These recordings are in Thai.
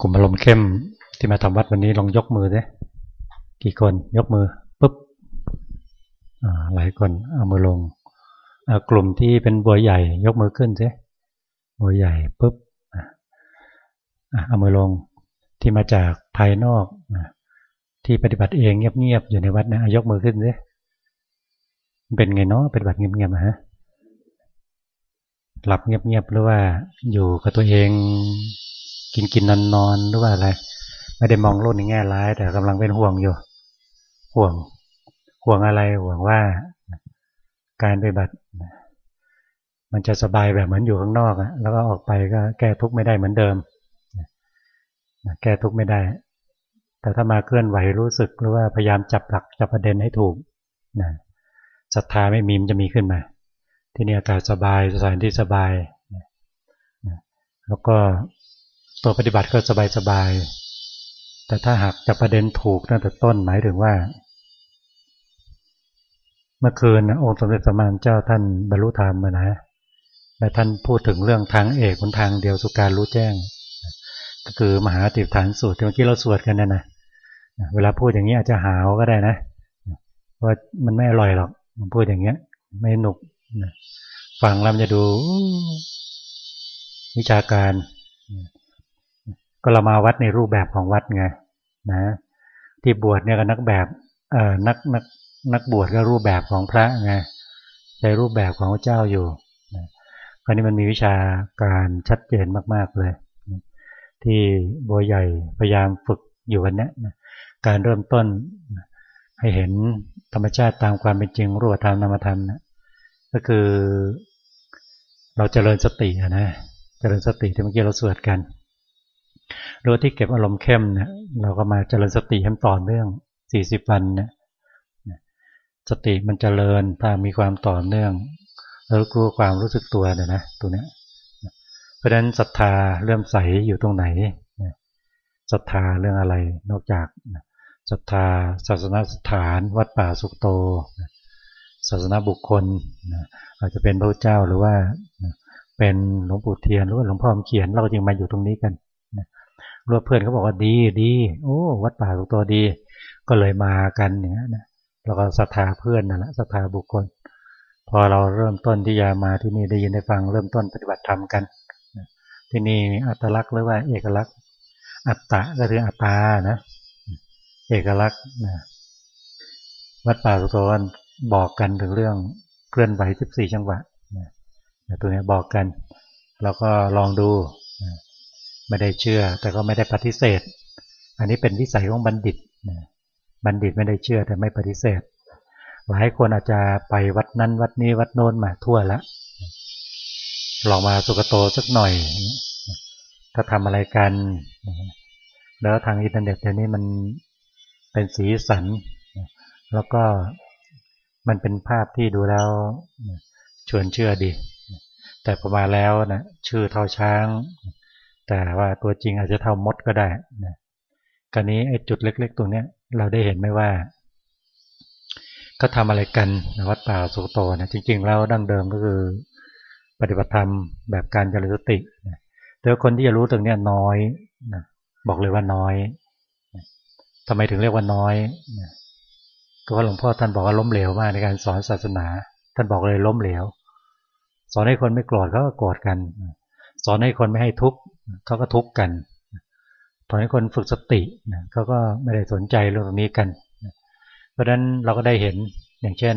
กลุ่มอารมณ์เข้มที่มาทำวัดวันนี้ลองยกมือสิกี่คนยกมือปุ๊บหลายคนเอามือลงกลุ่มที่เป็นบัวใหญ่ ยกมือขึ้นสิบัวใหญ่ปุ๊บเอามือลงที่มาจากภายนอกที่ปฏิบัติเองเงียบๆอยู่ในวัดนะยกมือขึ้นสิเป็นไงเนาะปฏิบัติเงียบๆฮะหลับเงียบๆหรือว่าอยู่กับตัวเอง กินกินนอนนอนหรือว่าอะไร ไม่ได้มองโลกในแง่ร้าย แต่กำลังเป็นห่วงอยู่ ห่วง ห่วงอะไรห่วงว่าการปฏิบัติ มันจะสบายแบบเหมือนอยู่ข้างนอกอะแล้วก็ออกไปก็แก้ทุกข์ไม่ได้เหมือนเดิมแก้ทุกข์ไม่ได้ แต่ถ้ามาเคลื่อนไหวรู้สึกหรือว่าพยายามจับหลักจับประเด็นให้ถูกนะศรัทธาไม่มีมันจะมีขึ้นมา ที่นี่อากาศสบายสถานที่สบาย แล้วก็ ตัวปฏิบัติก็สบายๆ แต่ถ้าหากจับประเด็นถูกตั้งแต่ต้นหมายถึงว่า เมื่อคืนองค์สมเด็จสมานเจ้าท่านบรรลุธรรมนะ และท่านพูดถึงเรื่องทางเอกคนทางเดียวสุการรู้แจ้ง ก็คือมหาติฐานสูตรที่เมื่อกี้เราสวดกันนะนะเวลาพูดอย่างนี้อาจจะหาวก็ได้นะว่ามันไม่อร่อยหรอกมันพูดอย่างเงี้ย ไม่หนุกฟังแล้วมันจะดูวิชาการ ก็เรามาวัดในรูปแบบของวัดไงนะ ที่บวชเนี่ยก็นักแบบเอ่อนักนักนักบวชก็รูปแบบของพระไงใช้รูปแบบของพระเจ้าอยู่นะคราวนี้มันมีวิชาการชัดเจนมาก ๆเลยนะที่บัวใหญ่พยายามฝึกอยู่วันนี้นะการเริ่มต้นนะให้เห็นธรรมชาติตามความเป็นจริงรูปธรรมนามธรรมนะก็คือ เราจเจริญสตินะเจริญสติที่เมื่อกี้เราสวดกัน โดยที่เก็บอารมณ์เข้มเนี่ยเราก็มาเจริญสติให้ต่อเนื่อง 40 วันเนี่ยสติมันเจริญถ้ามีความต่อเนื่องแล้วรู้ความรู้สึกตัวเนี่ยนะตัวเนี้ยเพราะฉะนั้นศรัทธาเริ่มใสอยู่ตรงไหนศรัทธาเรื่องอะไรนอกจากศรัทธาศาสนาสถานวัดป่าสุกโต ศาสนาบุคคลอาจจะเป็นพระเจ้าหรือว่าเป็นหลวงปู่เทียนหรือว่าหลวงพ่อเขียนเราจึงมาอยู่ตรงนี้กัน เพื่อนเขาบอกว่าดีดีโอ้วัดป่าสุกโตดี ก็เลยมากันอย่างนี้นะเราก็ศรัทธาเพื่อนนั่นแหละศรัทธาบุคคล พอเราเริ่มต้นที่จะมาที่นี่ได้ยินได้ฟังเริ่มต้นปฏิบัติธรรมกันที่นี่อัตลักษณ์หรือว่าเอกลักษณ์ อัตตะก็คืออัตตานะ เอกลักษณ์นะวัดป่าสุโตนบอกกันถึงเรื่องเคลื่อนไหว 14 จังหวะนะตัวนี้บอกกันเราก็ลองดู ไม่ได้เชื่อ แต่ก็ไม่ได้ปฏิเสธ อันนี้เป็นวิสัยของบัณฑิตบัณฑิตไม่ได้เชื่อแต่ไม่ปฏิเสธ หลายคนอาจจะไปวัดนั้นวัดนี้วัดโน้นมาทั่วแล้วลองมาสุกโตสักหน่อย ถ้าทำอะไรกัน แล้วทางอินเทอร์เน็ตเดี๋ยวนี้มันเป็นสีสัน แล้วก็มันเป็นภาพที่ดูแล้วชวนเชื่อดี แต่พอมาแล้วนะชื่อเท่าช้าง แต่ว่าตัวจริงอาจจะเท่ามดก็ได้นะกรนี้ไอ้จุดเล็ก ๆ ตรงเนี้ยเราได้เห็นไหมว่าก็ทำอะไรกันวัดป่าสุโตนะจริง ๆ แล้วดั้งเดิมก็คือปฏิบัติธรรมแบบการเจริญสติแต่คนที่จะรู้ตรงนี้น้อยนะบอกเลยว่าน้อยนะทำไมถึงเรียกว่าน้อยนะก็ว่าหลวงพ่อท่านบอกว่าล้มเหลวมากในการสอนศาสนา ท่านบอกเลยล้มเหลว สอนให้คนไม่โกรธเขาก็โกรธกัน สอนให้คนไม่ให้ทุกข์ เขาก็ทุกข์กันตอนนี้คนฝึกสติเขาก็ไม่ได้สนใจเรื่องนี้กัน เพราะฉะนั้นเราก็ได้เห็นอย่างเช่น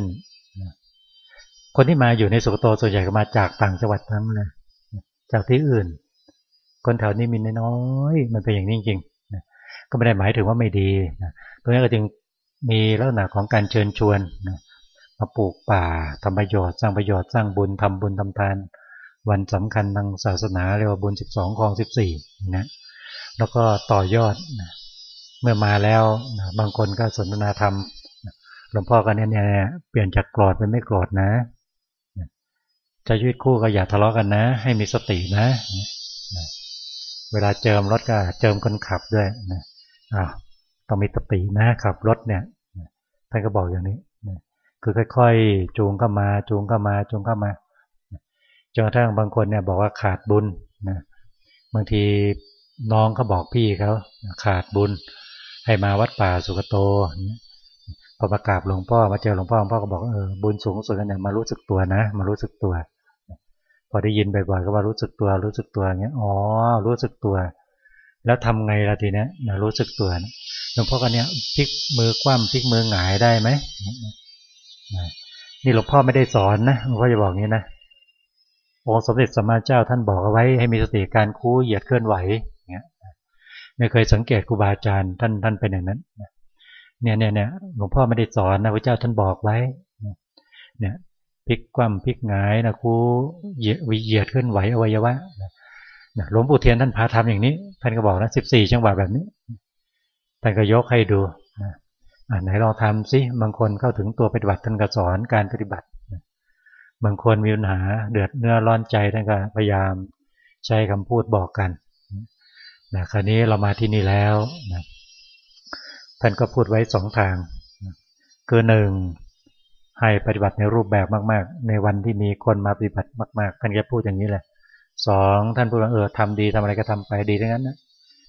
คนที่มาอยู่ในสุกโตส่วนใหญ่ก็มาจากต่างจังหวัดทั้งเลยจากที่อื่น คนแถวนี้มีน้อยมันเป็นอย่างนี้จริงๆก็ไม่ได้หมายถึงว่าไม่ดีตรงนี้ก็จึงมีลักษณะของการเชิญชวนมาปลูกป่าทำประโยชน์สร้างประโยชน์สร้างบุญทำบุญทำทาน วันสำคัญทางศาสนาเรียกว่าบุญสิบสองของสิบสี่นะ แล้วก็ต่อยอดนะเมื่อมาแล้วนะบางคนก็สนทนาธรรมหลวงพ่อกันเนี่ยเปลี่ยนจากโกรธเป็นไม่โกรธนะจะชีวิตคู่ก็อย่าทะเลาะกันนะ ให้มีสตินะเวลาเจิมรถก็เจิมคนขับด้วยนะอ้าวต้องมีสตินะขับรถเนี่ยท่านก็บอกอย่างนี้คือค่อย ๆ จูงเข้ามา จูงเข้ามา จูงเข้ามา จนกระทั่งบางคนเนี่ยบอกว่าขาดบุญนะบางทีน้องเขาบอกพี่เขาขาดบุญ ให้มาวัดป่าสุกโตพอประกาศหลวงพ่อมาเจอหลวงพ่อหลวงพ่อก็บอกเออบุญสูงสุดเนี่ยมารู้สึกตัวนะ มารู้สึกตัว พอได้ยินบ่อยๆก็ว่ารู้สึกตัว รู้สึกตัวเงี้ยอ๋อรู้สึกตัว แล้วทำไงล่ะทีเนี้ยนะรู้สึกตัวนะหลวงพ่อก็เนี้ยพลิกมือคว่ำพลิกมือหงายได้ไหมนี่หลวงพ่อไม่ได้สอนนะหลวงพ่อจะบอกงี้นะ องค์สมเด็จสัมมาเจ้าท่านบอกเอาไว้ให้มีสติการคู่เหยียดเคลื่อนไหวเงี้ยไม่เคยสังเกตครูบาอาจารย์ท่านท่านเป็นอย่างนั้นเนี่ยเนี่ยเนี่ยหลวงพ่อไม่ได้สอนนะพระเจ้าท่านบอกไว้เนี่ยพลิกคว่ำพลิกหงายนะครูเหยียดวิเหยียดเคลื่อนไหวอวัยวะหลวงปู่เทียนท่านพาทำอย่างนี้ท่านก็บอกนะสิบสี่จังหวะแบบนี้ท่านก็ยกให้ดูอ่าไหนลองทำสิบางคนเข้าถึงตัวปฏิบัติท่านก็สอนการปฏิบัติ บางคนมีปัญหาเดือดเนื้อร้อนใจท่านก็พยายามใช้คำพูดบอกกันนะคราวนี้เรามาที่นี่แล้วนะท่านก็พูดไว้สองทางคือหนึ่งให้ปฏิบัติในรูปแบบมาก ๆ ในวันที่มีคนมาปฏิบัติมาก ๆ ท่านก็พูดอย่างนี้แหละสองท่านพูดว่าเออทำดีทำอะไรก็ทำไปดีทั้งนั้นนะ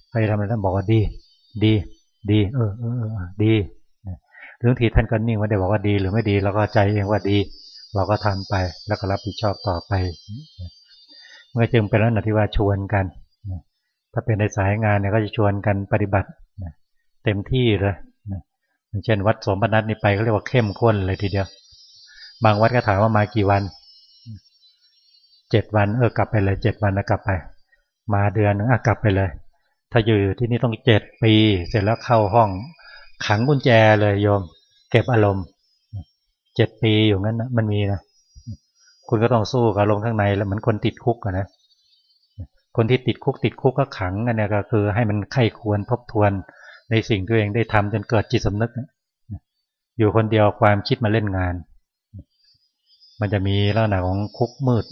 ใครทำอะไรท่านบอกว่าดี ดี ดี เออเออดีหรือบางทีท่านก็นิ่งไม่ได้บอกว่าดีหรือไม่ดีเราก็ใจเองว่าดี เราก็ทำไปแล้วก็รับผิดชอบต่อไปมันก็จึงเป็นลักษณะที่ว่าชวนกันถ้าเป็นในสายงานเนี่ยก็จะชวนกันปฏิบัติเต็มที่เลยอย่างเช่น วัดสมบัตินี่ไปเขาเรียกว่าเข้มข้นเลยทีเดียว บางวัดก็ถามว่ามากี่วันเจ็ดวันเออกลับไปเลยเจ็ดวันแล้วกลับไป มาเดือนนึงอะกลับไปเลย ถ้าอยู่ที่นี่ต้องเจ็ดปี เสร็จแล้วเข้าห้องขังกุญแจเลยโยม เก็บอารมณ์ เจ็ดปีอยู่งั้นนะมันมีนะคุณก็ต้องสู้กับลงข้างในแล้วเหมือนคนติดคุกนะคนที่ติดคุกติดคุกก็ขังกันเนี่ยก็คือ ให้มันไข้ควรทบทวนในสิ่งตัวเองได้ทำจนเกิดจิตสำนึกอยู่คนเดียวความคิดมาเล่นงาน มันจะมีลักษณะของคุกมืด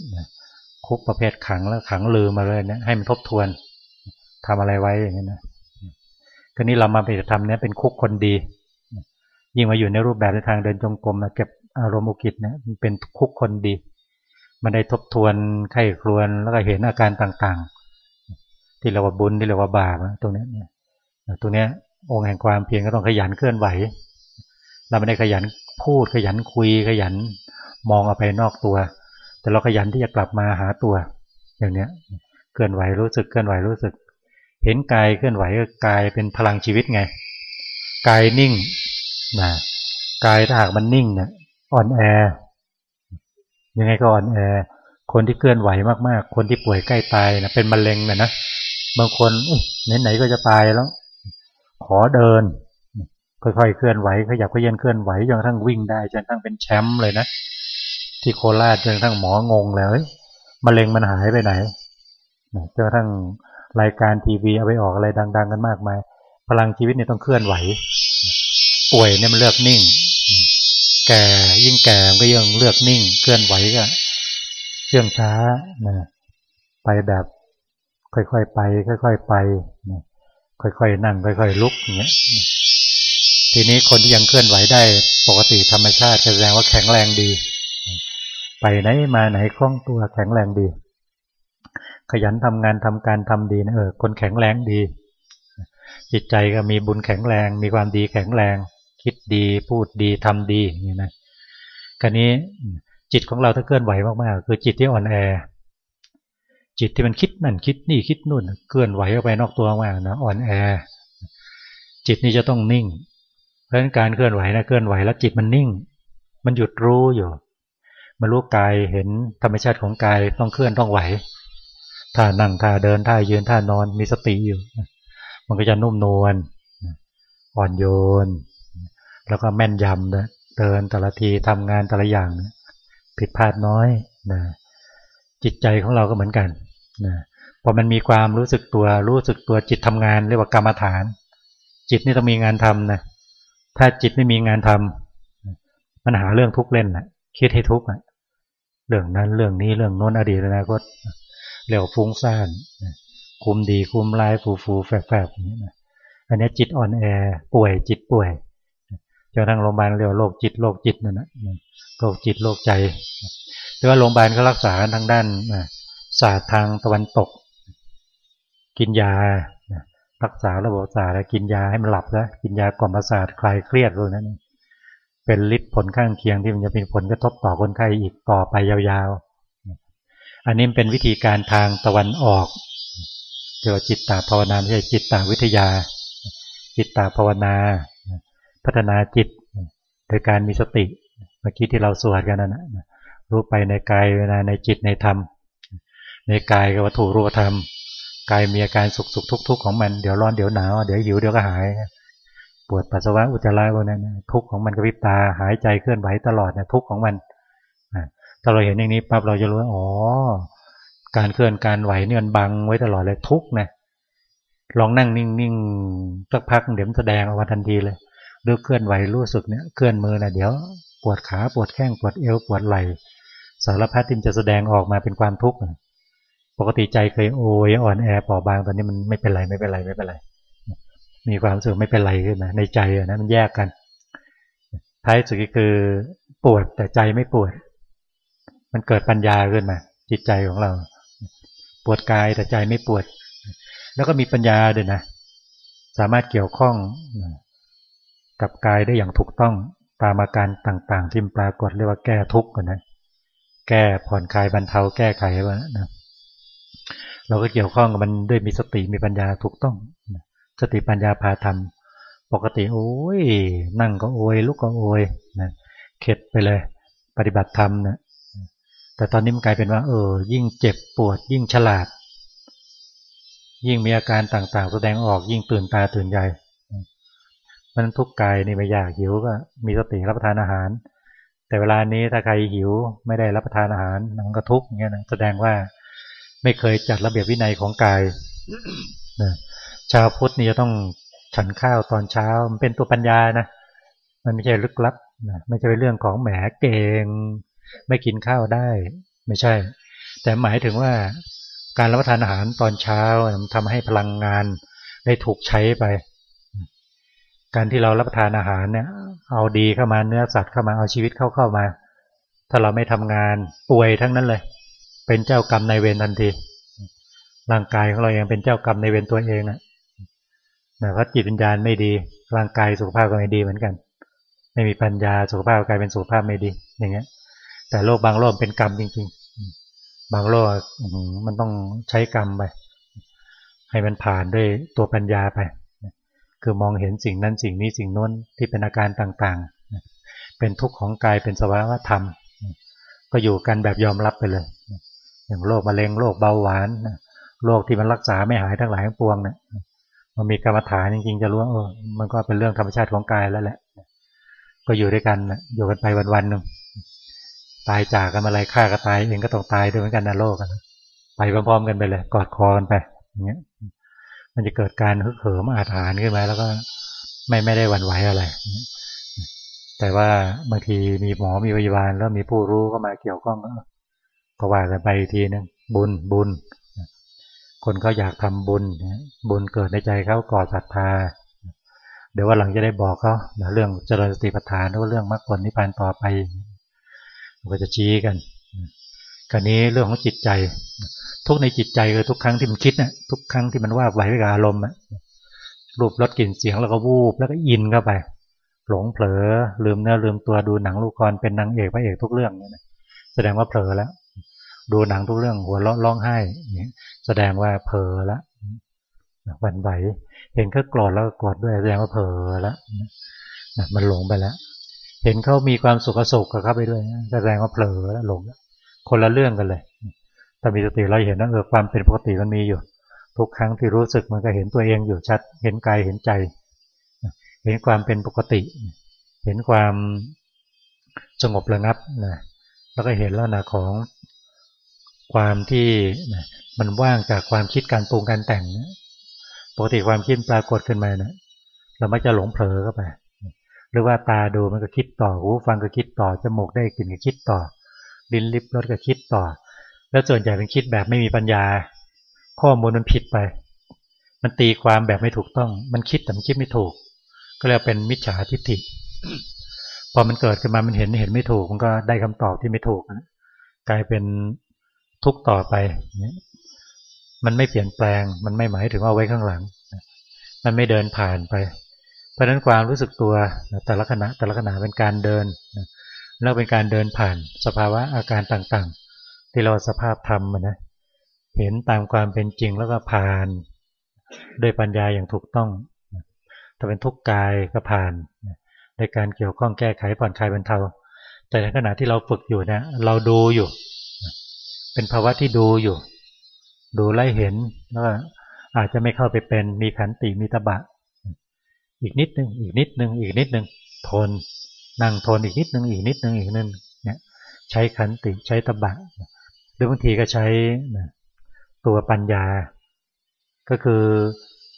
คุกประเภทขังแล้วขังลืมมาเลยเนี่ยให้มันทบทวนทำอะไรไว้อย่างนี้นะก็นี้เรามาไปทำเนี่ยเป็นคุกคนดี ยิ่งมาอยู่ในรูปแบบในทางเดินจงกรมเก็บอารมณ์อุกิจเนี่ยมันเป็นคุกคนดีมันได้ทบทวนไข้ครวนแล้วก็เห็นอาการต่างๆ ที่เรียกว่าบุญที่เรียกว่าบาปตรงนี้ตรงนี้องค์แห่งความเพียรก็ต้องขยันเคลื่อนไหว เราไม่ได้ขยันพูดขยันคุยขยันมองเอาไปนอกตัว แต่เราขยันที่จะกลับมาหาตัว อย่างเนี้ยเคลื่อนไหวรู้สึกเคลื่อนไหวรู้สึก เห็นกายเคลื่อนไหวก็กายเป็นพลังชีวิตไง กายนิ่ง นะกายถ้าหากมันนิ่งเนี่ยอ่อนแอ ยังไงก็อ่อนแอ คนที่เคลื่อนไหวมากๆ คนที่ป่วยใกล้ตายนะเป็นมะเร็งเนี่ยนะบางคนไหนๆก็จะตายแล้ว ขอเดิน ค่อยๆเคลื่อนไหวขยับขยันเคลื่อนไหวจนทั่งวิ่งได้จนทั่งเป็นแชมป์เลยนะที่โคราชจนทั่งหมองงเลยมะเร็งมันหายไปไหนจนทั่งรายการทีวีเอาไปออกอะไรดัง ๆ กันมากมาย พลังชีวิตเนี่ยต้องเคลื่อนไหว ป่วยเนี่ยมันเลือกนิ่ง แก่ยิ่งแก่ก็ยิ่งเลือกนิ่ง เคลื่อนไหวก็เชื่องช้านะไปแบบค่อยๆไป ค่อย ๆ ไปนะค่อยๆนั่ง ค่อย ๆ ลุกอย่างเงี้ยทีนี้คนที่ยังเคลื่อนไหวได้ ปกติธรรมชาติแสดงว่าแข็งแรงดี ไปไหนมาไหนคล่องตัวแข็งแรงดี ขยันทำงานทำการทำดีนะเออคนแข็งแรงดี จิตใจก็มีบุญแข็งแรง มีความดีแข็งแรง คิดดี พูดดีทำดีอย่างนี้นะคราวนี้จิตของเราถ้าเคลื่อนไหวมากๆคือจิตที่อ่อนแอ จิตที่มันคิดนั่นคิดนี่คิดนู่นเคลื่อนไหวออกไปนอกตัวมากนะอ่อนแอ จิตนี้จะต้องนิ่ง เพราะฉะนั้นการเคลื่อนไหวนะเคลื่อนไหวแล้วจิตมันนิ่ง มันหยุดรู้อยู่มันรู้กายเห็นธรรมชาติของกายต้องเคลื่อนต้องไหวท่านั่งท่าเดินท่ายืนท่านอนมีสติอยู่ มันก็จะนุ่มนวลอ่อนโยน แล้วก็แม่นยำนะเดินแต่ละทีทำงานแต่ละอย่างนะผิดพลาดน้อยนะจิตใจของเราก็เหมือนกันนะพอมันมีความรู้สึกตัวรู้สึกตัวจิตทำงานเรียกว่ากรรมฐาน จิตนี่ต้องมีงานทำนะถ้าจิตไม่มีงานทำมันหาเรื่องทุกเล่นนะคิดให้ทุกข์เรื่องนั้นเรื่องนี้เรื่องโน้นอดีตอนาคตเรียวฟุ้งซ่านคุมดีคุมลายฟูฟูแฝงแฝงอย่างนี้นะอันนี้จิตอ่อนแอป่วยจิตป่วย จนทั้งโรงพยาบาลเรียกว่าโรคจิตโรคจิตนั่นนะโรคจิตโรคใจแต่ว่าโรงพยาบาลก็รักษาทางด้านศาสตร์ทางตะวันตก กินยารักษาระบบประสาทแล้วกินยาให้มันหลับแล้วกินยากล่อมประสาทคลายเครียดพวกนั้นเป็นฤทธิ์ผลข้างเคียงที่มันจะเป็นผลกระทบต่อคนไข้อีกต่อไปยาวๆ อันนี้เป็นวิธีการทางตะวันออกเรียกว่าจิตตภาวนาไม่ใช่จิตตวิทยา จิตตภาวนา พัฒนาจิต โดยการมีสติเมื่อกี้ที่เราสวดกันนั่นนะรู้ไปในกายเวลาในจิตในธรรม ในกายกับวัตถุรูปธรรมกายมีอาการสุขสุขทุกทุกของมันเดี๋ยวร้อนเดี๋ยวหนาวเดี๋ยวหิวเดี๋ยวก็หาย ปวดปัสสาวะอุจจาระพวกนั้นทุกของมันกระพริบตาหายใจเคลื่อนไหวตลอดเนี่ยทุกของมันถ้าเราเห็นอย่างนี้ปั๊บเราจะรู้ว่าอ๋อการเคลื่อนการไหวเนี่ยมันบังไว้ตลอดเลยทุกนะลองนั่งนิ่งๆสักพักเดี๋ยวมันแสดงออกมาทันทีเลย เลือกเคลื่อนไหวรู้สึกเนี่ยเคลื่อนมือนะเดี๋ยวปวดขาปวดแข้งปวดเอวปวดไหล่สารพัดที่จะแสดงออกมาเป็นความทุกข์ปกติใจเคยโอยอ่อนแอปอบางตอนนี้มันไม่เป็นไรไม่เป็นไรไม่เป็นไรมีความรู้สึกไม่เป็นไรขึ้นมาในใจนะมันแยกกันท้ายสุดก็คือปวดแต่ใจไม่ปวด มันเกิดปัญญาขึ้นมา จิตใจของเรา ปวดกายแต่ใจไม่ปวด แล้วก็มีปัญญาด้วยนะสามารถเกี่ยวข้อง กับกายได้อย่างถูกต้องตามอาการต่างๆที่ปรากฏเรียกว่าแก้ทุกข์กันนะแก้ผ่อนคลายบรรเทาแก้ไขว่านะเราก็เกี่ยวข้องกับมันด้วยมีสติมีปัญญาถูกต้อง สติปัญญาพาทำปกติโอ้ยนั่งก็โอยลุกก็โอยนะเข็ดไปเลย ปฏิบัติธรรมนะแต่ตอนนี้มันกลายเป็นว่า เออ ยิ่งเจ็บปวด ยิ่งฉลาด ยิ่งมีอาการต่างๆ แสดงออกยิ่งตื่นตาตื่นใจ มันทุกข์กายนี่ไม่อยากหิวก็มีสติรับประทานอาหาร แต่เวลานี้ถ้าใครหิวไม่ได้รับประทานอาหารมันก็ทุกข์เงี้ยนะแสดงว่าไม่เคยจัดระเบียบวินัยของกายนะชาวพุทธนี่จะต้องฉันข้าวตอนเช้ามันเป็นตัวปัญญานะมันไม่ใช่ลึกลับนะไม่ใช่เป็นเรื่องของแหมเก่งไม่กินข้าวได้ ไม่ใช่ แต่หมายถึงว่าการรับประทานอาหารตอนเช้ามันทำให้พลังงานได้ถูกใช้ไป การที่เรารับประทานอาหารเนี่ย เอาดีเข้ามาเนื้อสัตว์เข้ามาเอาชีวิตเข้าเข้ามา ถ้าเราไม่ทำงานป่วยทั้งนั้นเลย เป็นเจ้ากรรมในเวรทันทีร่างกายของเรายังเป็นเจ้ากรรมในเวรตัวเองนะแต่เพราะจิตวิญญาณไม่ดี ร่างกายสุขภาพก็ไม่ดีเหมือนกัน ไม่มีปัญญาสุขภาพกลายเป็นสุขภาพไม่ดี อย่างเงี้ย แต่โรคบางโรคเป็นกรรมจริง ๆ บางโรคมันต้องใช้กรรมไปให้มันผ่านด้วยตัวปัญญาไป คือมองเห็นสิ่งนั้นสิ่งนี้สิ่งน้นที่เป็นอาการต่างๆ เป็นทุกข์ของกายเป็นสภาวะธรรม ก็อยู่กันแบบยอมรับไปเลย อย่างโรคมะเร็งโรคเบาหวานโรคที่มันรักษาไม่หายทั้งหลายทั้งปวงเนี่ยมันมีกรรมฐานจริงๆ จะรู้ว่าเออมันก็เป็นเรื่องธรรมชาติของกายแล้วแหละ ก็อยู่ด้วยกันอยู่กันไปวันๆหนึ่งตายจากกันอะไรฆ่าก็ตายเองก็ต้องตายด้วยเหมือนกันนะโลกกันไปพร้อมๆกันไปเลย กอดคอกันไปอย่างเงี้ย มันจะเกิดการฮึกเหิมอาถรรพ์ขึ้นมาแล้วก็ไม่ไม่ได้หวั่นไหวอะไร แต่ว่าบางทีมีหมอมีพยาบาลแล้วมีผู้รู้ก็มาเกี่ยวข้องก็ว่ากันไปทีนึงบุญบุญ คนเขาอยากทำบุญบุญเกิดในใจเขาก่อศรัทธา เดี๋ยวว่าหลังจะได้บอกเขาเรื่องเจริญสติปัฏฐานหรือเรื่องมรรคผลนิพพานต่อไป ก็จะชี้กัน กันนี้เรื่องของจิตใจ ทุกในจิตใจคือทุกครั้งที่มันคิดนะทุกครั้งที่มันว่าไหวไปกับอารมณ์รูปรสกลิ่นเสียงแล้วก็วูบแล้วก็อินเข้าไป หลงเผลอลืมเนื้อลืมตัวดูหนังลูกกรเป็นนางเอกพระเอกทุกเรื่องเนี่ยแสดงว่าเผลอแล้ว ดูหนังทุกเรื่องหัวเราะร้องไห้แสดงว่าเผลอและวันไหวเห็นเขาโกรธแล้วโกรธด้วยแสดงว่าเผลอละมันหลงไปแล้ว เห็นเขามีความสุขสุขกับเขาไปด้วยแสดงว่าเผลอแล้วหลงแล้ว คนละเรื่องกันเลย ถ้ามีสติเราเห็นว่าเออความเป็นปกติมันมีอยู่ ทุกครั้งที่รู้สึกมันก็เห็นตัวเองอยู่ชัด เห็นกายเห็นใจ เห็นความเป็นปกติ เห็นความสงบระงับนะแล้วก็เห็นแล้วนะของความที่มันว่างจากความคิดการปรุงการแต่งปกติความคิดปรากฏขึ้นมานะเราไม่จะหลงเผลอเข้าไป หรือว่าตาดูมันก็คิดต่อหูฟังก็คิดต่อจมูกได้กลิ่นก็คิดต่อ ลิ้นลิบรสก็คิดต่อ แล้วส่วนใหญ่เป็นคิดแบบไม่มีปัญญา ข้อมูลมันผิดไป มันตีความแบบไม่ถูกต้อง มันคิดแต่มันคิดไม่ถูก ก็เรียเป็นมิจฉาทิฏฐิพอมันเกิดขึ้นมามันเห็นเห็นไม่ถูก มันก็ได้คำตอบที่ไม่ถูกกลายเป็นทุกต่อไปมันไม่เปลี่ยนแปลง มันไม่หมายถึงว่าไว้ข้างหลัง มันไม่เดินผ่านไป เพราะนั้นความรู้สึกตัวแต่ละขณะแต่ละขณะเป็นการเดิน แล้วเป็นการเดินผ่านสภาวะอาการต่างๆ ที่เราสภาพธรรมนะเห็นตามความเป็นจริงแล้วก็ผ่านด้วยปัญญาอย่างถูกต้องถ้าเป็นทุกข์กายก็ผ่านในการเกี่ยวข้องแก้ไขผ่อนคลายบรรเทา แต่ในขณะที่เราฝึกอยู่เนี่ยเราดูอยู่ เป็นภาวะที่ดูอยู่ ดูไล่เห็นแล้วอาจจะไม่เข้าไปเป็นมีขันติมีตบะ อีกนิดนึงอีกนิดนึงอีกนิดนึงทน นั่งทนอีกนิดนึงอีกนิดนึงอีกนึงเนี่ยใช้ขันติใช้ตบะหรือบางทีก็ใช้ตัวปัญญา ก็คือ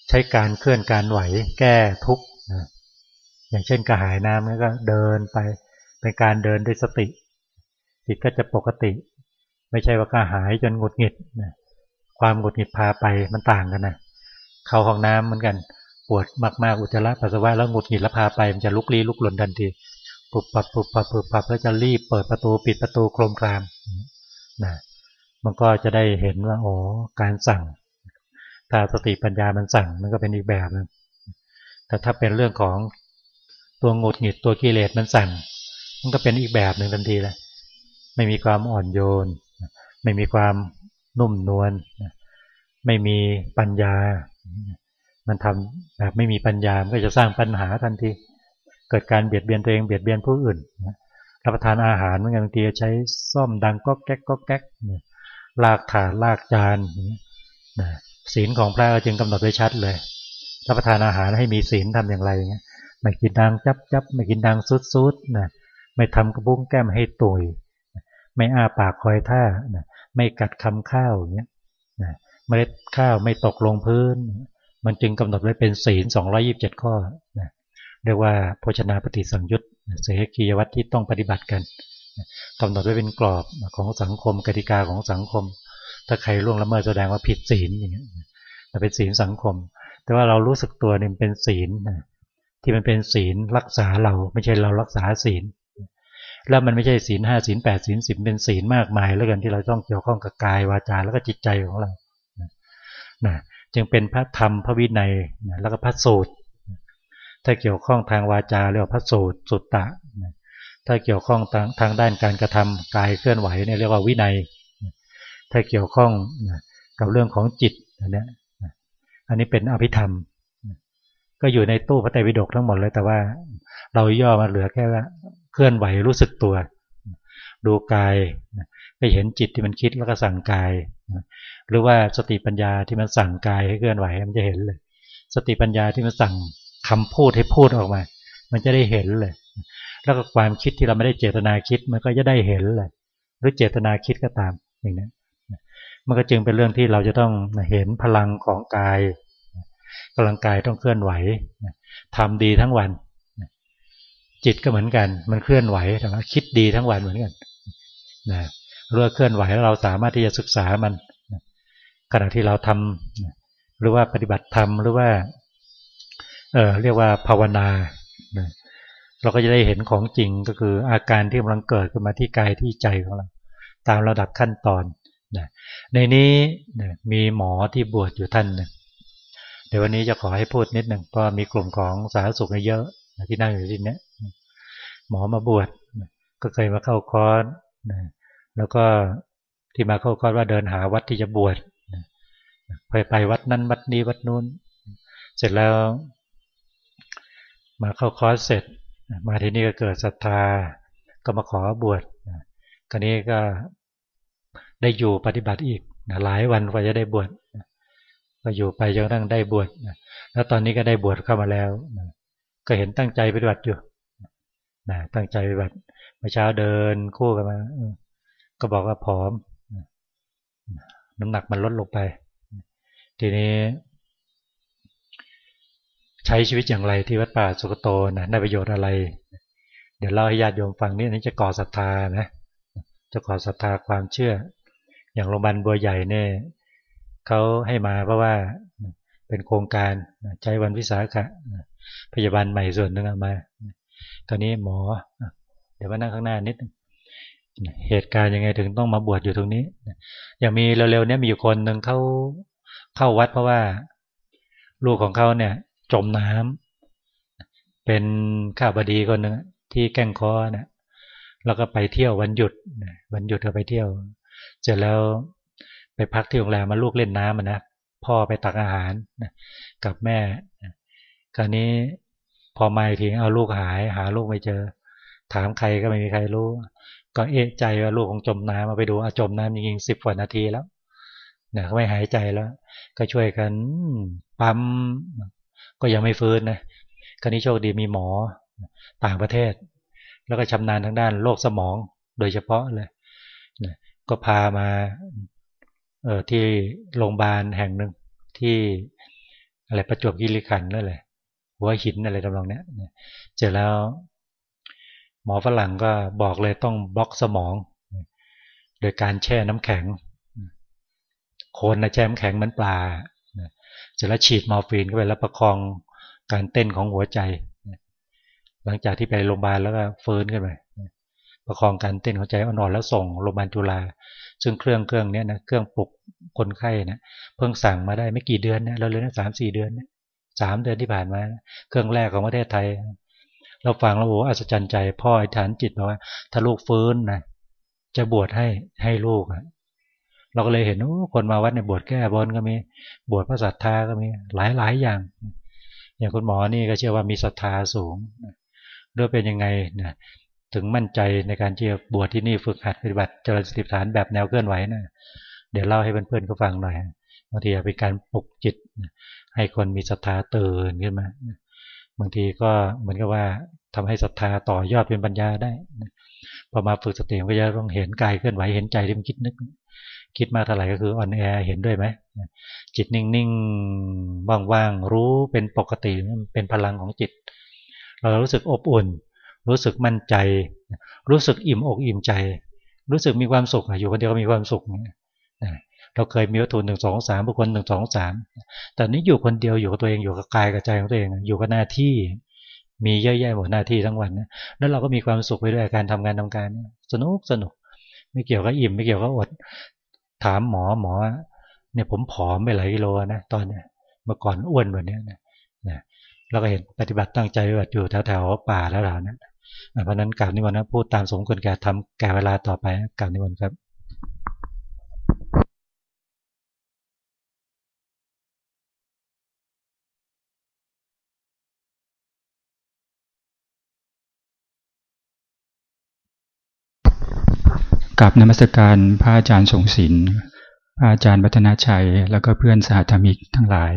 ใช้การเคลื่อนการไหวแก้ทุกข์อย่างเช่นกระหายน้ำก็เดินไปเป็นการเดินด้วยสติ จิตก็จะปกติ ไม่ใช่ว่ากระหายจนหงุดหงิดความหงุดหงิดพาไปมันต่างกันนะเข้าห้องน้ำเหมือนกันปวดมากๆอุจจาระปัสสาวะแล้วหงุดหงิดแล้วพาไปมันจะลุกลี้ลุกหลนทันที ปุบปับปุบปับปุบปับแล้วจะรีบเปิดประตูปิดประตูโครมครามนะมันก็จะได้เห็นว่าอ๋อการสั่งถ้าสติปัญญามันสั่งมันก็เป็นอีกแบบนึงแต่ถ้าเป็นเรื่องของตัวงดหงิดตัวกิเลสมันสั่ง มันก็เป็นอีกแบบหนึ่งทันทีเลยไม่มีความอ่อนโยน ไม่มีความนุ่มนวลไม่มีปัญญา มันทำแบบไม่มีปัญญา มันก็จะสร้างปัญหาทันที เกิดการเบียดเบียนตัวเองเบียดเบียนผู้อื่นรับประทานอาหารเมื่อบางทีใช้ซ่อมดังก็แก๊กก็แก๊กลากถาดลากจานศีลของพระจึงกำหนดไว้ชัดเลย รับประทานอาหารให้มีศีลทำอย่างไรเงี้ยไม่กินดังจับจับไม่กินดังซุดซุดนะไม่ทำกระบุ้งแก้มให้ตุยไม่อ้าปากคอยท่าไม่กัดคำข้าวเงี้ยเมล็ดข้าวไม่ตกลงพื้น มันจึงกำหนดไว้เป็นศีล 227 ข้อนะ เรียกว่าโภชนาปฏิสังยุตเสกียวัตที่ต้องปฏิบัติกันกำหนดไว้เป็นกรอบของสังคมกติกาของสังคม ถ้าใครล่วงละเมิดแสดงว่าผิดศีลอย่างเงี้ยแต่เป็นศีลสังคม แต่ว่าเรารู้สึกตัวนี่เป็นศีลที่มันเป็นศีลรักษาเราไม่ใช่เรารักษาศีล แล้วมันไม่ใช่ศีลห้าศีลแปดศีลสิบเป็นศีลมากมายแล้วกันที่เราต้องเกี่ยวข้องกับกายวาจาแล้วก็จิตใจของเรานะจึงเป็นพระธรรมพระวินัยแล้วก็พระสูตร ถ้าเกี่ยวข้องทางวาจาเรียกว่าพระสูตรสุตตะ ถ้าเกี่ยวข้องทางทางด้านการกระทำกายเคลื่อนไหวเนี่ยเรียกว่าวินัย ถ้าเกี่ยวข้องกับเรื่องของจิตอันนี้อันนี้เป็นอภิธรรม ก็อยู่ในตู้พระไตรปิฎกทั้งหมดเลยแต่ว่าเราย่อมาเหลือแค่ว่าเคลื่อนไหวรู้สึกตัว ดูกายไปเห็นจิตที่มันคิดแล้วก็สั่งกาย หรือว่าสติปัญญาที่มันสั่งกายให้เคลื่อนไหวมันจะเห็นเลย สติปัญญาที่มันสั่ง คำพูดให้พูดออกมา มันจะได้เห็นเลย แล้วก็ความคิดที่เราไม่ได้เจตนาคิดมันก็จะได้เห็นเลย หรือเจตนาคิดก็ตามอย่างนี้มันก็จึงเป็นเรื่องที่เราจะต้องเห็นพลังของกายกำลังกายต้องเคลื่อนไหวทำดีทั้งวัน จิตก็เหมือนกัน มันเคลื่อนไหวแต่ว่าคิดดีทั้งวันเหมือนกันนะเรื่องเคลื่อนไหวแล้วเราสามารถที่จะศึกษามันขณะที่เราทำหรือว่าปฏิบัติธรรมหรือว่า เออเรียกว่าภาวนาเราก็จะได้เห็นของจริงก็คืออาการที่กำลังเกิดขึ้นมาที่กายที่ใจของเรา ตามระดับขั้นตอนนะในนี้นะมีหมอที่บวชอยู่ท่านนึงเดี๋ยววันนี้จะขอให้พูดนิดหนึ่งเพราะมีกลุ่มของสาธารณสุขเยอะที่นั่งอยู่ที่นี้หมอมาบวชก็เคยมาเข้าคอร์สแล้วก็ที่มาเข้าคอร์สว่าเดินหาวัดที่จะบวชไปไปวัดนั้นวัดนี้วัดนู้น เสร็จแล้ว มาเข้าคอร์สเสร็จ มาที่นี่ก็เกิดศรัทธา ก็มาขอบวชคราวนี้ก็ได้อยู่ปฏิบัติอีกหลายวันกว่าจะได้บวชก็อยู่ไปจนกระทั่งได้บวชแล้วตอนนี้ก็ได้บวชเข้ามาแล้ว ก็เห็นตั้งใจปฏิบัติอยู่นะตั้งใจปฏิบัติเมื่อเช้าเดินคู่กันมาก็บอกว่าผอม น้ำหนักมันลดลงไป ทีนี้ ใช้ชีวิตอย่างไรที่วัดป่าสุกโตนะได้ประโยชน์อะไร เดี๋ยวเล่าให้ญาติโยมฟังนี่นี้จะก่อศรัทธานะจะก่อศรัทธาความเชื่อ อย่างโรงพยาบาลบัวใหญ่เนี่ยเขาให้มาเพราะว่าเป็นโครงการใช้วันวิสาขะพยาบาลใหม่ส่วนหนึ่งมา ตอนนี้หมอ เดี๋ยวมานั่งข้างหน้านิดเหตุการณ์ยังไงถึงต้องมาบวชอยู่ตรงนี้อย่างมีเร็วๆนี้มีอยู่คนหนึ่งเขาเข้าวัดเพราะว่า ลูกของเขาเนี่ย จมน้ำเป็นข้าบดีคนหนึ่งที่แก้งคอเนี่ยแล้วก็ไปเที่ยววันหยุดวันหยุดก็ไปเที่ยว เสร็จแล้วไปพักที่โรงแรมมาลูกเล่นน้ำนะพ่อไปตักอาหารกับแม่คราวนี้พอมาทีเอาลูกหาย หาลูกไม่เจอ ถามใครก็ไม่มีใครรู้ ก็เอะใจว่าลูกคงจมน้ำมาไปดูอาจมน้ำจริงๆสิบกว่านาทีแล้วเนี่ยเขาไม่หายใจแล้ว ก็ช่วยกันปั๊ม ก็ยังไม่ฟื้นนะคราวนี้โชคดีมีหมอต่างประเทศ แล้วก็ชำนาญทางด้านโรคสมองโดยเฉพาะเลยก็พามาเออที่โรงพยาบาลแห่งหนึ่งที่อะไรประจวบคีรีขันธ์นั่นแหละหัวหินอะไรตำนองเนี้ยเสร็จแล้ว หมอฝรั่งก็บอกเลยต้องบล็อกสมอง โดยการแช่น้ำแข็งโคนนะแช่น้ำแข็งเหมือนปลา เสร็จแล้วฉีดมอร์ฟีนเข้าไปแล้วประคองการเต้นของหัวใจ หลังจากที่ไปโรงพยาบาลแล้วก็ฟื้นขึ้นไปประคองการเต้นหัวใจอ่อนๆแล้วส่งโรงพยาบาลจุฬาซึ่งเครื่องเครื่องนี้นะเครื่องปลุกคนไข้นะเพิ่งสั่งมาได้ไม่กี่เดือนเนี่ยเราเลยนะสามสี่เดือนสามเดือนที่ผ่านมา เครื่องแรกของประเทศไทย เราฟังแล้วโอ้อัศจรรย์ใจ พ่อไอธิษฐานจิตบอกว่าถ้าลูกฟื้นนะจะบวชให้ให้ลูก เราก็เลยเห็นโอ้คนมาวัดในบวชแก้บนก็มีบวชพระสัทธาก็มีหลายหลายอย่าง อย่างคุณหมอนี่ก็เชื่อว่ามีศรัทธาสูงด้วยเป็นยังไงนะถึงมั่นใจในการที่จะบวชที่นี่ฝึกหัดปฏิบัติเจริญสติปัฏฐานแบบแนวเคลื่อนไหวนะเดี๋ยวเล่าให้เพื่อนๆเขาฟังหน่อยบางทีเป็นการปลุกจิต ให้คนมีศรัทธาตื่นขึ้นมาบางทีก็เหมือนกับว่าทำให้ศรัทธาต่อยอดเป็นปัญญาได้พอมาฝึกสติก็จะต้องเห็นกายเคลื่อนไหวเห็นใจที่มันคิดนึก คิดมากเท่าไหร่ก็คืออ่อนแอเห็นด้วยไหมจิตนิ่งๆว่างๆรู้เป็นปกติเป็นพลังของจิต เรารู้สึกอบอุ่น รู้สึกมั่นใจ รู้สึกอิ่มอกอิ่มใจ รู้สึกมีความสุขอยู่คนเดียวก็มีความสุขเราเคยมีวัตถุหนึ่งสองสามบุคคลหนึ่งสองสามแต่นี้อยู่คนเดียวอยู่กับตัวเองอยู่กับกายกับใจของตัวเองอยู่กับหน้าที่มีเยอะแยะหมดหน้าที่ทั้งวันนะแล้วเราก็มีความสุขไปด้วยการทำงานทำการสนุกสนุก ไม่เกี่ยวกับอิ่มไม่เกี่ยวกับอด ถามหมอหมอเนี่ยผมผอมไปหลายกิโลนะตอนเนี้ยเมื่อก่อนอ้วนแบบนี้นะเราก็เห็นปฏิบัติตั้งใจแบบอยู่แถวๆป่าแล้วเรานะเพราะนั้นกล่าวนิมนต์นะพูดตามสมควรแก่ทำแก่เวลาต่อไปกล่าวนิมนต์ครับ กับนมัสการพระอาจารย์สงศินพระอาจารย์วัฒนาชัย แล้วก็เพื่อนสาธมิกทั้งหลาย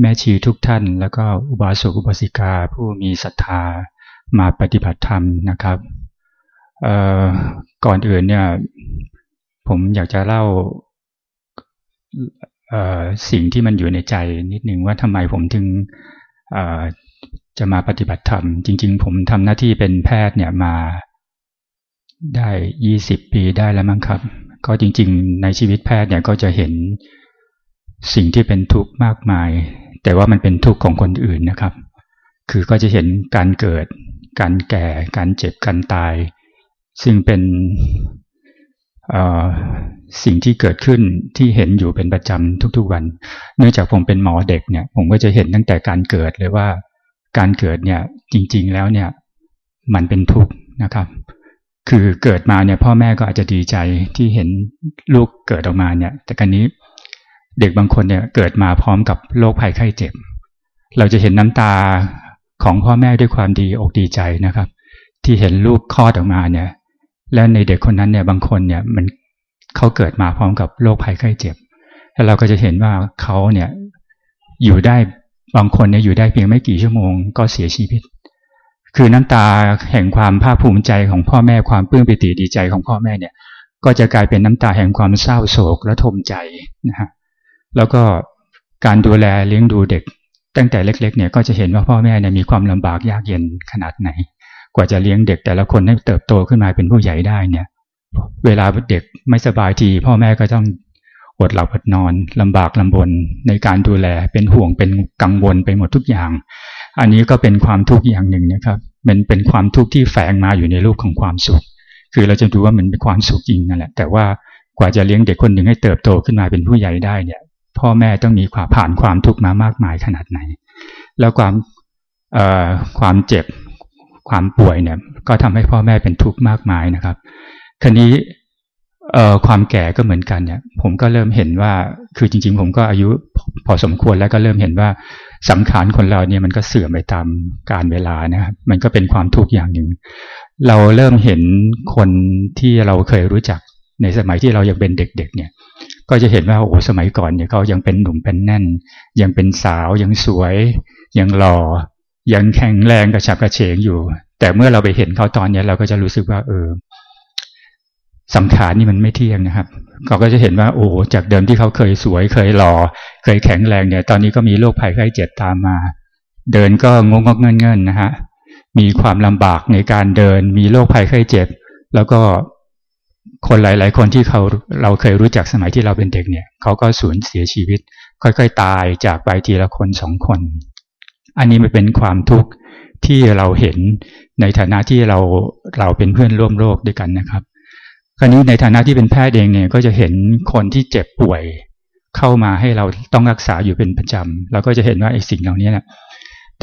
แม่ชีทุกท่าน แล้วก็อุบาสกอุบาสิกาผู้มีศรัทธามาปฏิบัติธรรมนะครับก่อนอื่นเนี่ยผมอยากจะเล่าสิ่งที่มันอยู่ในใจนิดนึงว่าทำไมผมถึงจะมาปฏิบัติธรรม จริง ๆ ผมทำหน้าที่เป็นแพทย์เนี่ยมา ได้ยี่สิบปีได้แล้วมั้งครับ ก็จริงๆ ในชีวิตแพทย์เนี่ยก็จะเห็นสิ่งที่เป็นทุกข์มากมาย แต่ว่ามันเป็นทุกข์ของคนอื่นนะครับ คือก็จะเห็นการเกิด การแก่ การเจ็บ การตาย ซึ่งเป็นสิ่งที่เกิดขึ้นที่เห็นอยู่เป็นประจำทุกๆวัน เนื่องจากผมเป็นหมอเด็กเนี่ย ผมก็จะเห็นตั้งแต่การเกิดเลยว่า การเกิดเนี่ยจริง ๆ แล้วเนี่ยมันเป็นทุกข์นะครับ คือเกิดมาเนี่ยพ่อแม่ก็อาจจะดีใจที่เห็นลูกเกิดออกมาเนี่ย แต่กันนี้เด็กบางคนเนี่ยเกิดมาพร้อมกับโรคภัยไข้เจ็บ เราจะเห็นน้ำตาของพ่อแม่ด้วยความดีอกดีใจนะครับ ที่เห็นลูกคลอดออกมาเนี่ย และในเด็กคนนั้นเนี่ยบางคนเนี่ยมันเขาเกิดมาพร้อมกับโรคภัยไข้เจ็บ แล้วเราก็จะเห็นว่าเขาเนี่ยอยู่ได้บางคนเนี่ยอยู่ได้เพียงไม่กี่ชั่วโมง ก็เสียชีวิต คือน้ำตาแห่งความภาคภูมิใจของพ่อแม่ความปลื้มปิติดีใจของพ่อแม่เนี่ย ก็จะกลายเป็นน้ำตาแห่งความเศร้าโศกและทมใจนะฮะแล้วก็การดูแลเลี้ยงดูเด็ก ตั้งแต่เล็ก ๆ เนี่ยก็จะเห็นว่าพ่อแม่เนี่ยมีความลำบากยากเย็นขนาดไหน กว่าจะเลี้ยงเด็กแต่ละคนให้เติบโตขึ้นมาเป็นผู้ใหญ่ได้เนี่ย เวลาเด็กไม่สบายทีพ่อแม่ก็ต้องอดหลับอดนอนลำบากลำบนในการดูแลเป็นห่วงเป็นกังวลไปหมดทุกอย่าง อันนี้ก็เป็นความทุกข์อย่างหนึ่งนะครับ มันเป็นความทุกข์ที่แฝงมาอยู่ในรูปของความสุข คือเราจะดูว่ามันเป็นความสุขจริงนั่นแหละ แต่ว่ากว่าจะเลี้ยงเด็กคนหนึ่งให้เติบโตขึ้นมาเป็นผู้ใหญ่ได้เนี่ย พ่อแม่ต้องมีความผ่านความทุกข์มามากมายขนาดไหน แล้วความความเจ็บความป่วยเนี่ย ก็ทำให้พ่อแม่เป็นทุกข์มากมายนะครับ ครนี้ เอ่อความแก่ก็เหมือนกันเนี่ย ผมก็เริ่มเห็นว่า คือจริง ๆ ผมก็อายุพอสมควรแล้วก็เริ่มเห็นว่าสังขารคนเราเนี่ยมันก็เสื่อมไปตามการเวลานะครับ มันก็เป็นความทุกข์อย่างหนึ่ง เราเริ่มเห็นคนที่เราเคยรู้จักในสมัยที่เรายังเป็นเด็ก ๆ เนี่ย ก็จะเห็นว่าโอ้สมัยก่อนเนี่ยเขายังเป็นหนุ่มเป็นแน่น ยังเป็นสาวยังสวย ยังหล่อยังแข็งแรงกระฉับกระเฉงอยู่ แต่เมื่อเราไปเห็นเขาตอนเนี้ยเราก็จะรู้สึกว่าเออ สังขารนี่มันไม่เที่ยงนะครับเขาก็จะเห็นว่าโอ้จากเดิมที่เขาเคยสวยเคยหล่อเคยแข็งแรงเนี่ย ตอนนี้ก็มีโรคภัยไข้เจ็บตามมา เดินก็งงงเงินเงินนะฮะมีความลำบากในการเดิน มีโรคภัยไข้เจ็บ แล้วก็คนหลาย ๆ คนที่เขาเราเคยรู้จักสมัยที่เราเป็นเด็กเนี่ยเขาก็สูญเสียชีวิต ค่อยๆ ตายจากไปทีละคนสองคน อันนี้มันเป็นความทุกข์ที่เราเห็นในฐานะที่เราเราเป็นเพื่อนร่วมโลกด้วยกันนะครับ คราวนี้ในฐานะที่เป็นแพทย์เองเนี่ยก็จะเห็นคนที่เจ็บป่วยเข้ามาให้เราต้องรักษาอยู่เป็นประจำเราก็จะเห็นว่าไอ้สิ่งเหล่านี้นะ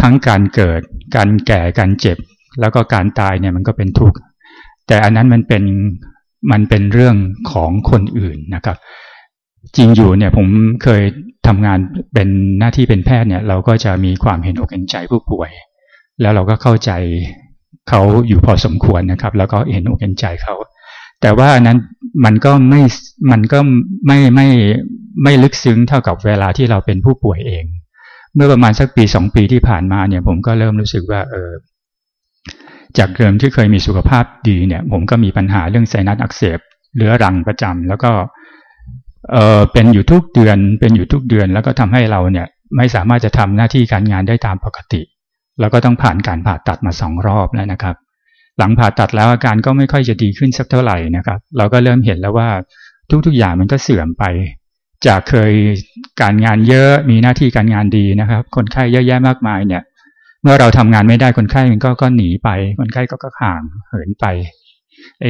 ทั้งการเกิดการแก่การเจ็บ แล้วก็การตายเนี่ยมันก็เป็นทุกข์แต่อันนั้นมันเป็นมันเป็นเรื่องของคนอื่นนะครับ จริงอยู่เนี่ยผมเคยทำงานเป็นหน้าที่เป็นแพทย์เนี่ย เราก็จะมีความเห็นอกเห็นใจผู้ป่วย แล้วเราก็เข้าใจเขาอยู่พอสมควรนะครับ แล้วก็เห็นอกเห็นใจเขา แต่ว่านั้นมันก็ไม่มันก็ไม่ไม่ไม่ลึกซึ้งเท่ากับเวลาที่เราเป็นผู้ป่วยเอง เมื่อประมาณสักปีสองปีที่ผ่านมาเนี่ย ผมก็เริ่มรู้สึกว่า เออจากเดิมที่เคยมีสุขภาพดีเนี่ย ผมก็มีปัญหาเรื่องไซนัสอักเสบเรื้อรังประจำแล้วก็เออเป็นอยู่ทุกเดือน เป็นอยู่ทุกเดือน แล้วก็ทำให้เราเนี่ย ไม่สามารถจะทำหน้าที่การงานได้ตามปกติ แล้วก็ต้องผ่านการผ่าตัดมาสองรอบแล้วนะครับ หลังผ่าตัดแล้วอาการก็ไม่ค่อยจะดีขึ้นสักเท่าไหร่นะครับ เราก็เริ่มเห็นแล้วว่าทุกๆอย่างมันก็เสื่อมไป จากเคยการงานเยอะมีหน้าที่การงานดีนะครับ คนไข้เยอะแยะมากมายเนี่ย เมื่อเราทำงานไม่ได้คนไข้มันก็ก็หนีไป คนไข้ก็ก็ห่างเหินไปเอ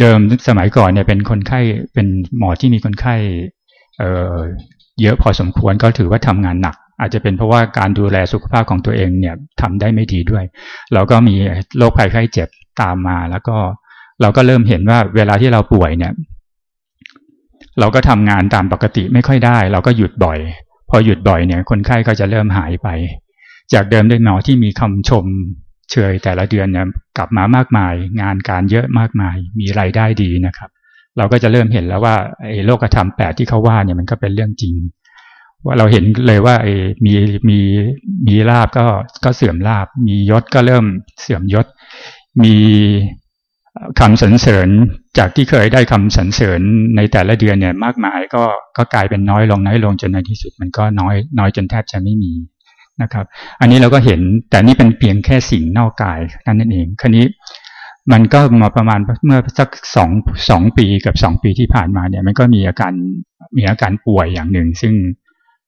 เดิมสมัยก่อนเนี่ยเป็นคนไข้เป็นหมอที่มีคนไข้เออเยอะพอสมควรก็ถือว่าทำงานหนัก อาจจะเป็นเพราะว่าการดูแลสุขภาพของตัวเองเนี่ยทำได้ไม่ดีด้วย เราก็มีโรคภัยไข้เจ็บตามมา แล้วก็เราก็เริ่มเห็นว่าเวลาที่เราป่วยเนี่ย เราก็ทำงานตามปกติไม่ค่อยได้ เราก็หยุดบ่อย พอหยุดบ่อยเนี่ย คนไข้ก็จะเริ่มหายไป จากเดิมด้วยหมอที่มีคำชมเชยแต่ละเดือนเนี่ยกลับมามากมาย งานการเยอะมากมาย มีรายได้ดีนะครับ เราก็จะเริ่มเห็นแล้วว่าไอ้โลกธรรมแปดที่เขาว่าเนี่ยมันก็เป็นเรื่องจริง ว่าเราเห็นเลยว่าไอ้มีมีมีลาบก็ก็เสื่อมลาบ มียศก็เริ่มเสื่อมยศ มีคำสรรเสริญจากที่เคยได้คำสรรเสริญในแต่ละเดือนเนี่ย มากมายก็ก็กลายเป็นน้อยลงน้อยลงจนในที่สุด มันก็น้อยน้อยจนแทบจะไม่มีนะครับ อันนี้เราก็เห็นแต่นี่เป็นเพียงแค่สิ่งนอกกายนั่นเองครนี้มันก็มาประมาณเมื่อสักสองสองปีกับสองปีที่ผ่านมาเนี่ย มันก็มีอาการมีอาการป่วยอย่างหนึ่ง ซึ่ง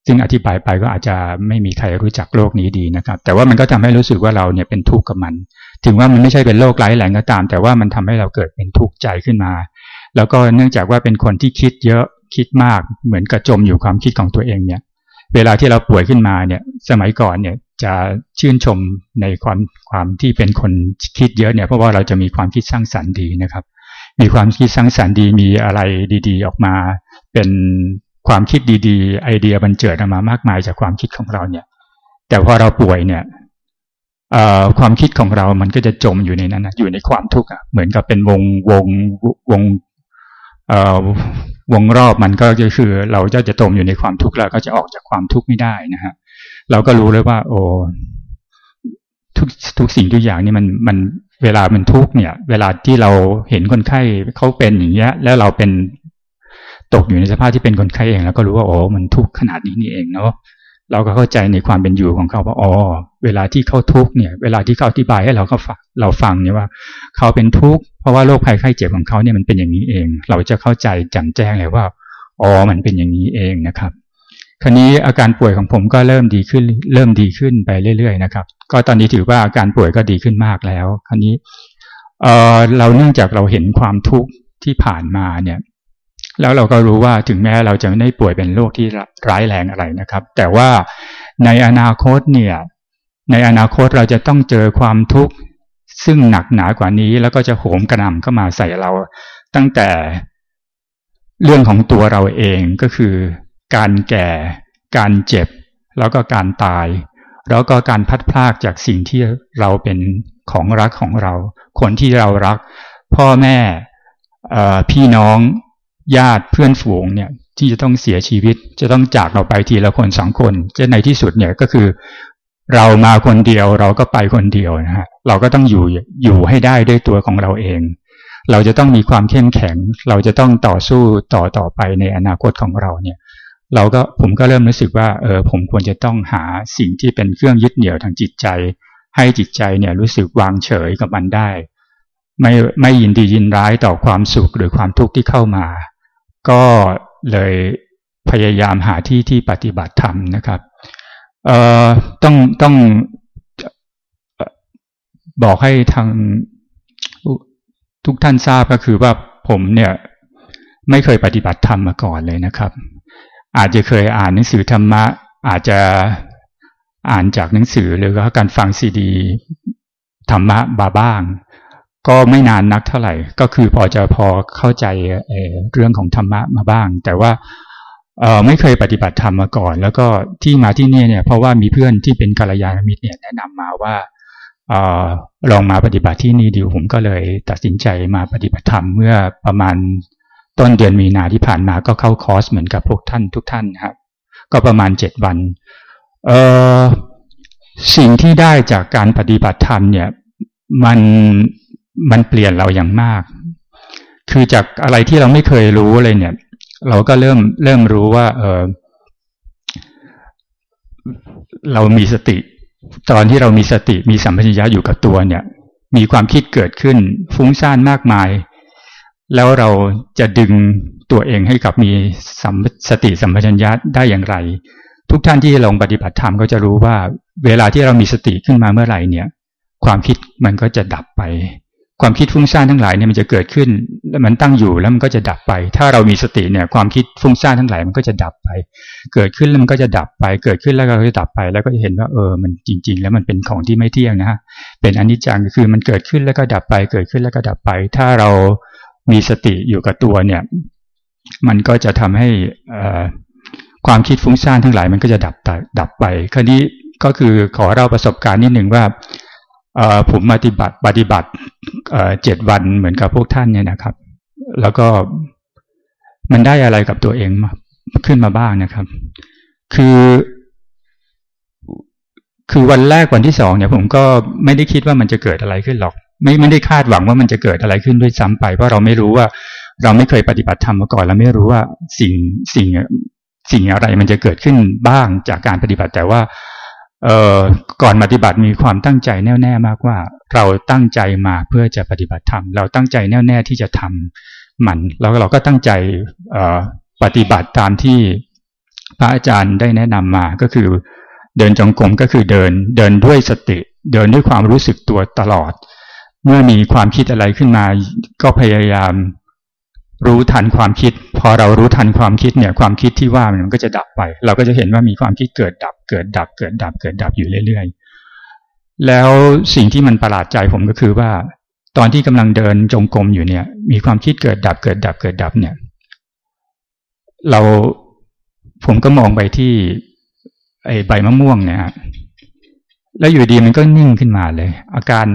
ซึ่งอธิบายไปก็อาจจะไม่มีใครรู้จักโรคนี้ดีนะครับ แต่ว่ามันก็ทำให้รู้สึกว่าเราเนี่ยเป็นทุกข์กับมัน ถึงว่ามันไม่ใช่เป็นโรคร้ายแรงก็ตาม แต่ว่ามันทำให้เราเกิดเป็นทุกข์ใจขึ้นมา แล้วก็เนื่องจากว่าเป็นคนที่คิดเยอะคิดมากเหมือนกระจมอยู่ความคิดของตัวเองเนี่ย เวลาที่เราป่วยขึ้นมาเนี่ย สมัยก่อนเนี่ยจะชื่นชมในความความที่เป็นคนคิดเยอะเนี่ย เพราะว่าเราจะมีความคิดสร้างสรรค์ดีนะครับ มีความคิดสร้างสรรค์ดีมีอะไรดี ๆ ออกมา เป็น ความคิดดีๆ ไอเดียบันเจิดออกมามากมายจากความคิดของเราเนี่ย แต่พอเราป่วยเนี่ยความคิดของเรามันก็จะจมอยู่ในนั้นนะอยู่ในความทุกข์อะเหมือนกับเป็นวงวงวงวงรอบมันก็คือ เราจะจะจมอยู่ในความทุกข์แล้วก็จะออกจากความทุกข์ไม่ได้นะฮะเราก็รู้เลยว่า โอ้ทุกทุกสิ่งทุกอย่างนี่มันมันเวลามันทุกข์เนี่ย เวลาที่เราเห็นคนไข้เขาเป็นอย่างเงี้ย แล้วเราเป็น ตกอยู่ในสภาพที่เป็นคนไข้เอง แล้วก็รู้ว่าโอ้มันทุกข์ขนาดนี้นี่เองเนาะเราก็เข้าใจในความเป็นอยู่ของเขาว่าอ๋อเวลาที่เขาทุกข์เนี่ย เวลาที่เขาอธิบายให้เราเขาฟังเราฟังเนี่ยว่า เขาเป็นทุกข์เพราะว่าโรคภัยไข้เจ็บของเขาเนี่ยมันเป็นอย่างนี้เอง เราจะเข้าใจจำแจ้งเลยว่าอ๋อมันเป็นอย่างนี้เองนะครับ คราวนี้อาการป่วยของผมก็เริ่มดีขึ้น เริ่มดีขึ้นไปเรื่อย ๆ นะครับ ก็ตอนนี้ถือว่าอาการป่วยก็ดีขึ้นมากแล้ว คราวนี้เออเราเนื่องจากเราเห็นความทุกข์ที่ผ่านมาเนี่ย แล้วเราก็รู้ว่าถึงแม้เราจะไม่ได้ป่วยเป็นโรคที่ร้ายแรงอะไรนะครับ แต่ว่าในอนาคตเนี่ยในอนาคตเราจะต้องเจอความทุกข์ซึ่งหนักหนากว่านี้แล้วก็จะโหมกระหน่ำเข้ามาใส่เรา ตั้งแต่เรื่องของตัวเราเองก็คือ การแก่ การเจ็บ แล้วก็การตาย แล้วก็การพัดพลากจากสิ่งที่เราเป็นของรักของเรา คนที่เรารัก พ่อแม่พี่น้อง ญาติเพื่อนฝูงเนี่ยที่จะต้องเสียชีวิต จะต้องจากเราไปทีละคนสองคนจะในที่สุดเนี่ยก็คือ เรามาคนเดียวเราก็ไปคนเดียวนะฮะเราก็ต้องอยู่อยู่ให้ได้ด้วยตัวของเราเอง เราจะต้องมีความเข้มแข็ง เราจะต้องต่อสู้ต่อต่อไปในอนาคตของเราเนี่ย เราก็ผมก็เริ่มรู้สึกว่าเออผมควรจะต้องหาสิ่งที่เป็นเครื่องยึดเหนี่ยวทางจิตใจ ให้จิตใจเนี่ยรู้สึกวางเฉยกับมันได้ ไม่ไม่ยินดียินร้ายต่อความสุขหรือความทุกข์ที่เข้ามา ก็เลยพยายามหาที่ที่ปฏิบัติธรรมนะครับเอ่อต้องต้องบอกให้ทางทุกท่านทราบก็คือว่าผมเนี่ยไม่เคยปฏิบัติธรรมมาก่อนเลยนะครับ อาจจะเคยอ่านหนังสือธรรมะ อาจจะอ่านจากหนังสือหรือว่าการฟังซีดีธรรมะบาบ้าง ก็ไม่นานนักเท่าไหร่ ก็คือพอจะพอเข้าใจเรื่องของธรรมะมาบ้าง แต่ว่าไม่เคยปฏิบัติธรรมมาก่อน แล้วก็ที่มาที่นี่เนี่ยเพราะว่ามีเพื่อนที่เป็นกัลยาณมิตรเนี่ยแนะนำมาว่าอลองมาปฏิบัติที่นี่ดูผมก็เลยตัดสินใจมาปฏิบัติธรรมเมื่อประมาณต้นเดือนมีนาที่ผ่านมาก็เข้าคอร์สเหมือนกับพวกท่านทุกท่านครับ ก็ประมาณเจ็ดวันสิ่งที่ได้จากการปฏิบัติธรรมเนี่ยมัน มันเปลี่ยนเราอย่างมาก คือจากอะไรที่เราไม่เคยรู้เลยเนี่ย เราก็เริ่มเริ่มรู้ว่า เออเรามีสติ ตอนที่เรามีสติมีสัมผัสญะอยู่กับตัวเนี่ย มีความคิดเกิดขึ้น ฟุ้งซ่านมากมาย แล้วเราจะดึงตัวเองให้กับมีสัมสติสัมปชัญญะได้อย่างไร ทุกท่านที่ลงปฏิบัติธรรมก็จะรู้ว่า เวลาที่เรามีสติขึ้นมาเมื่อไหร่เนี่ย ความคิดมันก็จะดับไป ความคิดฟุ้งซ่านทั้งหลายเนี่ยมันจะเกิดขึ้นแล้วมันตั้งอยู่แล้วมันก็จะดับไป ถ้าเรามีสติเนี่ยความคิดฟุ้งซ่านทั้งหลายมันก็จะดับไป เกิดขึ้นแล้วมันก็จะดับไป เกิดขึ้นแล้วก็จะดับไป แล้วก็จะเห็นว่าเออมันจริง ๆ แล้วมันเป็นของที่ไม่เที่ยงนะฮะเป็นอนิจจังคือมันเกิดขึ้นแล้วก็ดับไป เกิดขึ้นแล้วก็ดับไป ถ้าเรามีสติอยู่กับตัวเนี่ย มันก็จะทำให้ความคิดฟุ้งซ่านทั้งหลายมันก็จะดับดับไปคราวนี้ก็คือขอเราประสบการณ์นิดหนึ่งว่า ผมปฏิบัติปฏิบัติเจ็ดวันเหมือนกับพวกท่านเนี่ยนะครับ แล้วก็มันได้อะไรกับตัวเองมาขึ้นมาบ้างนะครับ คือ คือวันแรกวันที่สองเนี่ย ผมก็ไม่ได้คิดว่ามันจะเกิดอะไรขึ้นหรอก ไม่ไม่ได้คาดหวังว่ามันจะเกิดอะไรขึ้นด้วยซ้ำไป เพราะเราไม่รู้ว่า เราไม่เคยปฏิบัติธรรมมาก่อนเราไม่รู้ว่าสิ่งสิ่งสิ่งอะไรมันจะเกิดขึ้นบ้างจากการปฏิบัติแต่ว่า เอ่อก่อนปฏิบัติมีความตั้งใจแน่วแน่มากว่า เราตั้งใจมาเพื่อจะปฏิบัติธรรมเราตั้งใจแน่วแน่ที่จะทำมันแล้วเราก็ตั้งใจปฏิบัติตามที่พระอาจารย์ได้แนะนำมาก็คือ เดินจงกรมก็คือเดินเดินด้วยสติ เดินด้วยความรู้สึกตัวตลอด เมื่อมีความคิดอะไรขึ้นมา ก็พยายาม รู้ทันความคิด พอเรารู้ทันความคิดเนี่ย ความคิดที่ว่ามันก็จะดับไป เราก็จะเห็นว่ามีความคิดเกิดดับ เกิดดับ เกิดดับ เกิดดับอยู่เรื่อย ๆ แล้วสิ่งที่มันประหลาดใจผมก็คือว่า ตอนที่กำลังเดินจงกรมอยู่เนี่ย มีความคิดเกิดดับ เกิดดับ เกิดดับเนี่ย เราผมก็มองไปที่ ไอ้ใบมะม่วงเนี่ยแล้วอยู่ดีมันก็นิ่งขึ้นมาเลย อาการ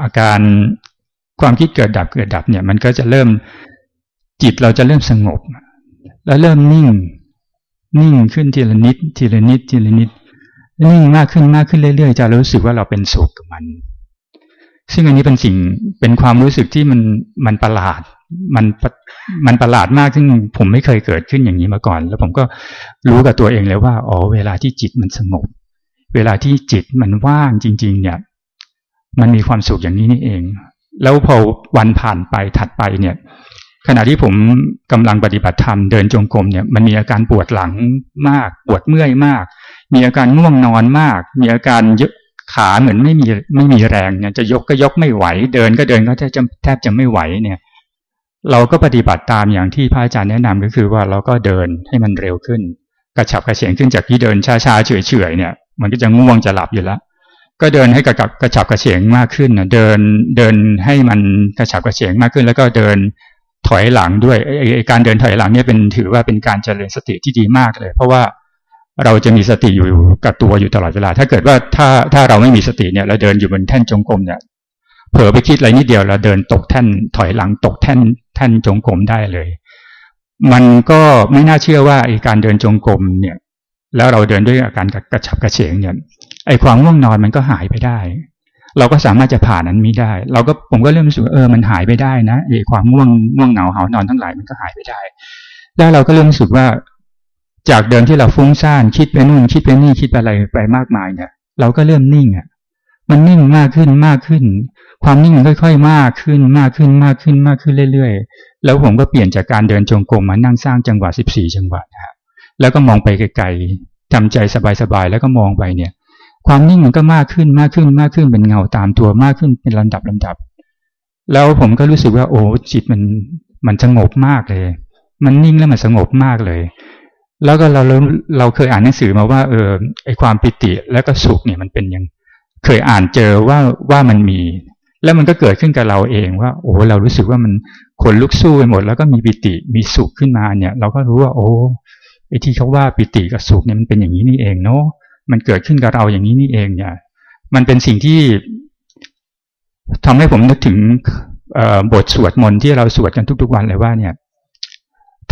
อาการความคิดเกิดดับเกิดดับเนี่ย มันก็จะเริ่ม จิตเราจะเริ่มสงบ แล้วเริ่มนิ่ง นิ่งขึ้นทีละนิด ทีละนิด ทีละนิด นิ่งมากขึ้นมากขึ้นเรื่อยๆจะรู้สึกว่าเราเป็นสุขกับมัน ซึ่งอันนี้เป็นสิ่งเป็นความรู้สึกที่มันมันประหลาด มันมันประหลาดมากซึ่งผมไม่เคยเกิดขึ้นอย่างนี้มาก่อน แล้วผมก็รู้กับตัวเองเลยว่าอ๋อเวลาที่จิตมันสงบ เวลาที่จิตมันว่างจริง ๆ เนี่ย มันมีความสุขอย่างนี้นี่เอง แล้วพอวันผ่านไปถัดไปเนี่ย ขณะที่ผมกำลังปฏิบัติธรรมเดินจงกรมเนี่ยมันมีอาการปวดหลังมาก ปวดเมื่อยมาก มีอาการง่วงนอนมาก มีอาการยขาเหมือนไม่มีไม่มีแรงเนี่ยจะยกก็ยกไม่ไหว เดินก็เดินก็แทบจะแทบจะไม่ไหวเนี่ย เราก็ปฏิบัติตามอย่างที่พระอาจารย์แนะนำก็คือว่าเราก็เดินให้มันเร็วขึ้น กระฉับกระเฉงขึ้นจากที่เดินช้าๆเฉยๆเนี่ย มันก็จะง่วงจะหลับอยู่แล้วก็เดินให้กระกระฉับกระเฉงมากขึ้นนะเดินเดินให้มันกระฉับกระเฉงมากขึ้น แล้วก็เดิน ถอยหลังด้วยการเดินถอยหลังเนี่ยเป็นถือว่าเป็นการเจริญสติที่ดีมากเลย เพราะว่าเราจะมีสติอยู่กับตัวอยู่ตลอดเวลา ถ้าเกิดว่าถ้าถ้าเราไม่มีสติเนี่ยเราเดินอยู่บนแท่นจงกรมเนี่ยเผลอไปคิดอะไรนิดเดียวเราเดินตกแท่นถอยหลังตกแท่นแท่นจงกรมได้เลย มันก็ไม่น่าเชื่อว่าไอ้การเดินจงกรมเนี่ย แล้วเราเดินด้วยอาการกระฉับกระเฉงเนี่ยไอ้ความง่วงนอนมันก็หายไปได้ เราก็สามารถจะผ่านนั้นมีได้ เราก็ผมก็เริ่มรู้สึกเออมันหายไปได้นะไอ้ความง่วงง่วงเหงาหานอนทั้งหลายมันก็หายไปได้ แล้วเราก็เริ่มรู้สึกว่า จากเดิมที่เราฟุ้งซ่านคิดไปนู่นคิดไปนี่คิดไปอะไรไปมากมายเนี่ย เราก็เริ่มนิ่งอะมันนิ่งมากขึ้นมากขึ้น ความนิ่งมันค่อย ๆ มากขึ้นมากขึ้นมากขึ้นมากขึ้นเรื่อยๆ แล้วผมก็เปลี่ยนจากการเดินจงกรมมานั่งสร้างจังหวะสิบสี่จังหวะนะฮะแล้วก็มองไปไกลๆทำใจสบายๆ แล้วก็มองไปเนี่ย ความนิ่งมันก็มากขึ้นมากขึ้นมากขึ้นเป็นเงาตามตัวมากขึ้นเป็นลำดับลำดับ แล้วผมก็รู้สึกว่าโอ้จิตมันมันสงบมากเลย มันนิ่งแล้วมันสงบมากเลย แล้วก็เราเราเคยอ่านหนังสือมาว่า เออไอความปิติแล้วก็สุขเนี่ยมันเป็นยัง เคยอ่านเจอว่าว่ามันมี แล้วมันก็เกิดขึ้นกับเราเองว่า โอ้เรารู้สึกว่ามันขนลุกสู้ไปหมด แล้วก็มีปิติมีสุขขึ้นมาเนี่ย เราก็รู้ว่า โอ้ไอที่เขาว่าปิติกับสุขเนี่ยมันเป็นอย่างนี้นี่เองเนาะ มันเกิดขึ้นกับเราอย่างนี้นี่เองเนี่ย มันเป็นสิ่งที่ทำให้ผมนึกถึงบทสวดมนต์ที่เราสวดกันทุก ๆ วันเลยว่าเนี่ย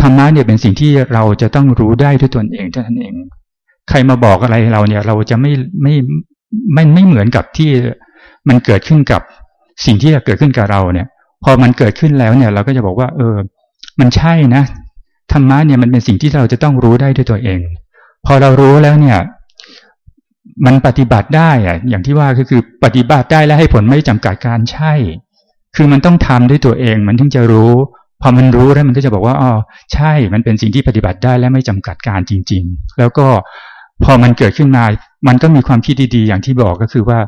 ธรรมะเนี่ยเป็นสิ่งที่เราจะต้องรู้ได้ด้วยตนเองเท่านั้นเอง ใครมาบอกอะไรเราเนี่ย เราจะไม่ไม่ไม่ไม่เหมือนกับที่มันเกิดขึ้นกับสิ่งที่เกิดขึ้นกับเราเนี่ย พอมันเกิดขึ้นแล้วเนี่ย เราก็จะบอกว่า เออ มันใช่นะธรรมะเนี่ยมันเป็นสิ่งที่เราจะต้องรู้ได้ด้วยตัวเอง พอเรารู้แล้วเนี่ย มันปฏิบัติได้อะอย่างที่ว่าก็คือปฏิบัติได้และให้ผลไม่จำกัดการใช่ คือมันต้องทำด้วยตัวเองมันถึงจะรู้ พอมันรู้แล้วมันก็จะบอกว่าอ๋อใช่ มันเป็นสิ่งที่ปฏิบัติได้และไม่จำกัดการจริง ๆ แล้วก็พอมันเกิดขึ้นมา มันก็มีความคิดดีๆ อย่างที่บอกก็คือว่า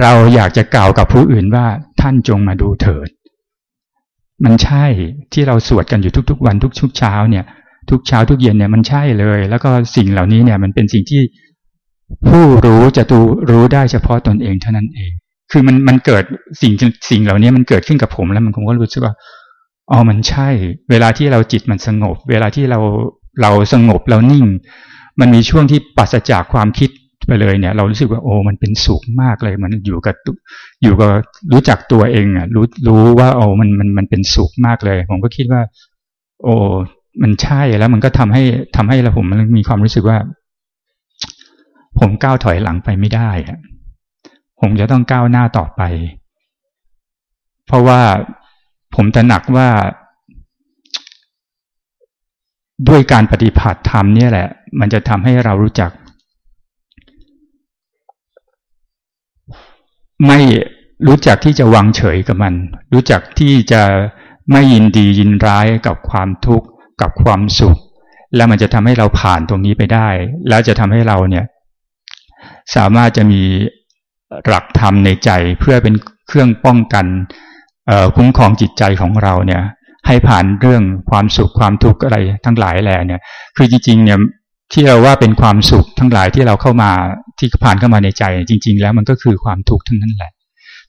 เราอยากจะกล่าวกับผู้อื่นว่าท่านจงมาดูเถิด มันใช่ที่เราสวดกันอยู่ทุก ๆ วันทุกๆเช้าเนี่ย ทุกเช้าทุกเย็นเนี่ยมันใช่เลย แล้วก็สิ่งเหล่านี้เนี่ยมันเป็นสิ่งที่ ผู้รู้จะดูรู้ได้เฉพาะตนเองเท่านั้นเอง คือมันมันเกิดสิ่งสิ่งเหล่านี้มันเกิดขึ้นกับผมแล้วมันคงก็รู้สึกว่าอ๋อมันใช่ เวลาที่เราจิตมันสงบ เวลาที่เราเราสงบเรานิ่ง มันมีช่วงที่ปัสจากความคิดไปเลยเนี่ย เรารู้สึกว่าโอ้มันเป็นสุขมากเลย มันอยู่กับอยู่กับรู้จักตัวเองอะรู้รู้ว่าโอ้มันมันมันเป็นสุขมากเลย ผมก็คิดว่า โอ้มันใช่แล้วมันก็ทำให้ทำให้เราผมมันมีความรู้สึกว่า ผมก้าวถอยหลังไปไม่ได้ผมจะต้องก้าวหน้าต่อไป เพราะว่าผมจะหนักว่า ด้วยการปฏิบัติธรรมเนี่ยแหละ มันจะทำให้เรารู้จัก ไม่รู้จักที่จะวางเฉยกับมัน รู้จักที่จะไม่ยินดียินร้ายกับความทุกข์กับความสุข แล้วมันจะทำให้เราผ่านตรงนี้ไปได้ แล้วจะทำให้เราเนี่ย สามารถจะมีหลักธรรมในใจเพื่อเป็นเครื่องป้องกันคุ้มครองจิตใจของเราเนี่ยให้ผ่านเรื่องความสุขความทุกข์อะไรทั้งหลายแหล่เนี่ย คือจริงๆเนี่ยที่เราว่าเป็นความสุขทั้งหลายที่เราเข้ามาที่ผ่านเข้ามาในใจ จริง ๆ แล้วมันก็คือความทุกข์ทั้งนั้นแหละ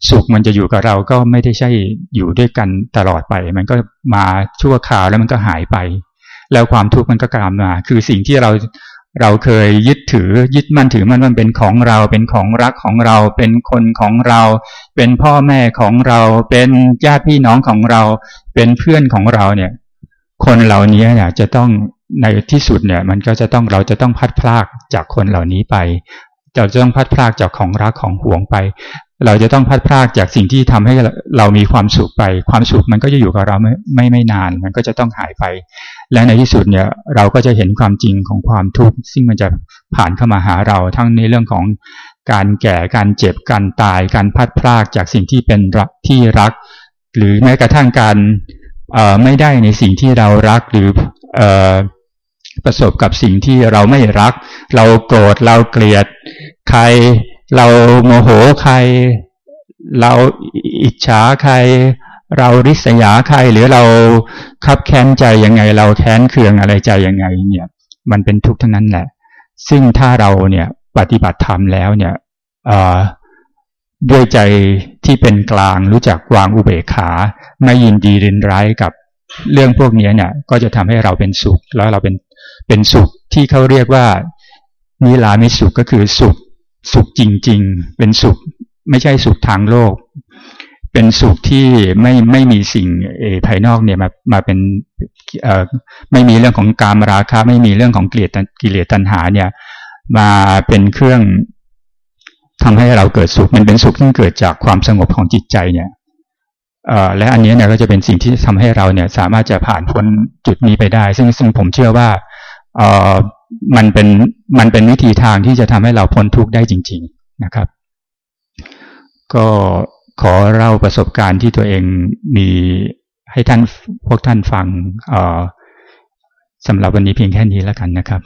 สุขมันจะอยู่กับเราก็ไม่ได้ใช่อยู่ด้วยกันตลอดไป มันก็มาชั่วคราวแล้วมันก็หายไป แล้วความทุกข์มันก็กลามมา คือสิ่งที่เรา เราเคยยึดถือยึดมั่นถือมันมันเป็นของเรา เป็นของรักของเรา เป็นคนของเรา เป็นพ่อแม่ของเรา เป็นญาติพี่น้องของเรา เป็นเพื่อนของเราเนี่ย คนเหล่านี้เนี่ยจะต้องในที่สุดเนี่ย มันก็จะต้องเราจะต้องพัดพลากจากคนเหล่านี้ไปเราจะต้องพัดพลากจากของรักของห่วงไป เราจะต้องพัดพลากจากสิ่งที่ทำให้เรามีความสุขไป ความสุขมันก็จะอยู่กับเราไม่ไม่ไม่นาน มันก็จะต้องหายไป และในที่สุดเนี่ยเราก็จะเห็นความจริงของความทุกข์ซึ่งมันจะผ่านเข้ามาหาเราทั้งในเรื่องของการแก่การเจ็บการตาย การพัดพลากจากสิ่งที่เป็นรักที่รัก หรือแม้กระทั่งการไม่ได้ในสิ่งที่เรารักหรือประสบกับสิ่งที่เราไม่รัก เราโกรธเราเกลียด ใครเราโมโหใคร เราอิจฉาใคร เราริษยาใครหรือเราคับแค้นใจยังไง เราแค้นเคืองอะไรใจยังไง เนี่ย มันเป็นทุกข์ทั้งนั้นแหละ ซึ่งถ้าเราเนี่ยปฏิบัติธรรมแล้วเนี่ยด้วยใจที่เป็นกลางรู้จักวางอุเบกขา ไม่ยินดีรินร้ายกับเรื่องพวกนี้เนี่ย ก็จะทำให้เราเป็นสุข แล้วเราเป็นเป็นสุขที่เขาเรียกว่านิรามิสุขก็คือสุข สุขจริง ๆ เป็นสุข ไม่ใช่สุขทางโลก เป็นสุขที่ไม่ไม่มีสิ่งภายนอกเนี่ยมามาเป็นไม่มีเรื่องของการมราคะ ไม่มีเรื่องของกิเลสกิเลสตัณหาเนี่ย มาเป็นเครื่องทำให้เราเกิดสุขมันเป็นสุขที่เกิดจากความสงบของจิตใจเนี่ยและอันนี้เนี่ยก็จะเป็นสิ่งที่ทำให้เราเนี่ย สามารถจะผ่านพ้นจุดนี้ไปได้ ซึ่งซึ่งผมเชื่อว่าเออมันเป็นมันเป็นวิธีทางที่จะทำให้เราพ้นทุกข์ได้จริง ๆนะครับ ก็ ขอเล่าประสบการณ์ที่ตัวเองมีให้ท่านพวกท่านฟังสำหรับวันนี้เพียงแค่นี้แล้วกันนะครับ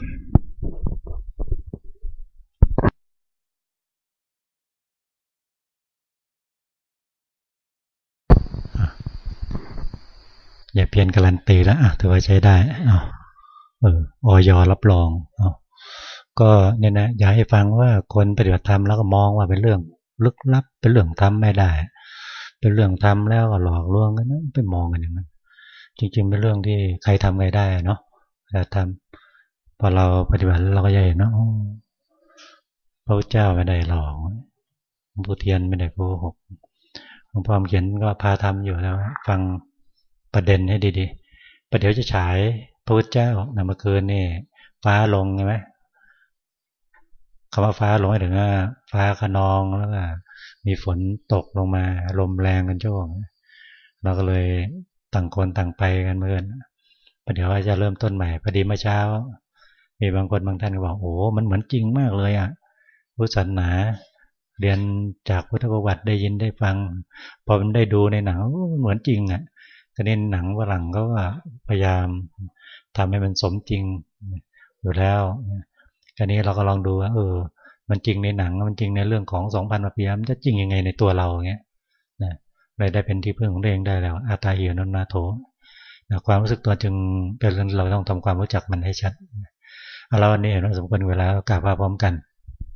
อย่าเพียนการันตีแล้วอะถือว่าใช้ได้อาเออออยรับรองอาก็เนี่ยนะอยากให้ฟังว่าคนปฏิบัติธรรมแล้วก็มองว่าเป็นเรื่อง ลึกลับเป็นเรื่องทำไม่ได้ เป็นเรื่องทำแล้วก็หลอกลวงกันนะไปมองกันอย่างนั้นจริงๆเป็นเรื่องที่ใครทำใครได้เนาะแต่ทำพอเราปฏิบัติเราก็จะเห็นเนาะพระเจ้าไม่ได้หลอกหลวงปู่เทียนไม่ได้โกหกหลวงพ่อเขียนก็พาทำอยู่แล้ว ฟังประเด็นให้ดีๆประเดี๋ยวจะฉายพระพุทธเจ้านำมาคืนนี่ฟ้าลงใช่ไหม คำว่าฟ้าหลงหมายถึงว่าฟ้าขนองแล้วก็มีฝนตกลงมา ลมแรงกันช่วงเราก็เลยต่างคนต่างไปกันเมื่อนประเดี๋ยวว่าจะเริ่มต้นใหม่พอดีเมื่อเช้า มีบางคนบางท่านก็บอกโอ้มันเหมือนจริงมากเลยอะพุทธศาสนาเรียนจากพุทธประวัติได้ยินได้ฟัง พอมันได้ดูในหนังเหมือนจริงอะก็เน้นหนังฝรั่งเขาก็พยายามทำให้มันสมจริงอยู่แล้ว กรนี้เราก็ลองดูว่าเออ มันจริงในหนังมันจริงในเรื่องของสองพันปีมันจะจริงยังไงในตัวเราเงี้ยนะเลยได้เป็นที่พึ่งของตัวเองได้แล้วอาตาเหียนนนาโถนะความรู้สึกตัวจึงเป็นเราต้องทำความรู้จักมันให้ชัดเอาละวันนี้เห็นว่าสมควรเวลากลับมาพร้อมกัน